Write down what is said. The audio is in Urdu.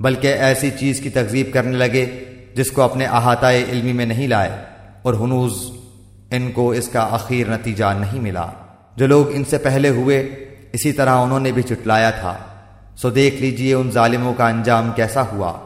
بلکہ ایسی چیز کی تکذیب کرنے لگے جس کو اپنے احاطۂ علمی میں نہیں لائے اور ہنوز ان کو اس کا اخیر نتیجہ نہیں ملا۔ جو لوگ ان سے پہلے ہوئے، اسی طرح انہوں نے بھی چٹلایا تھا۔ سو دیکھ لیجیے ان ظالموں کا انجام کیسا ہوا۔